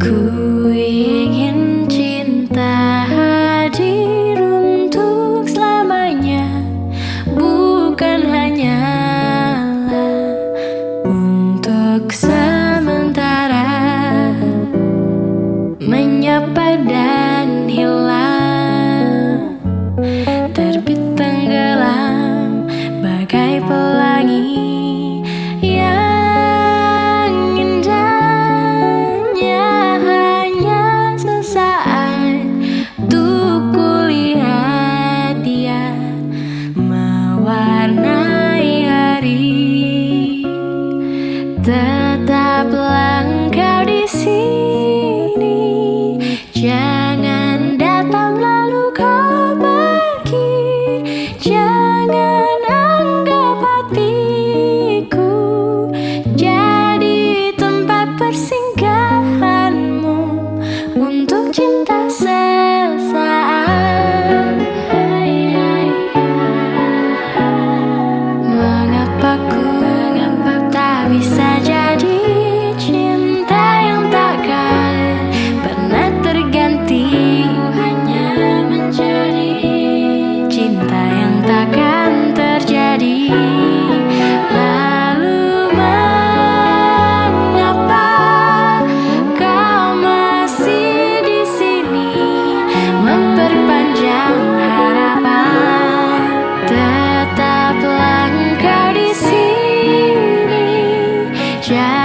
Cool. shadow.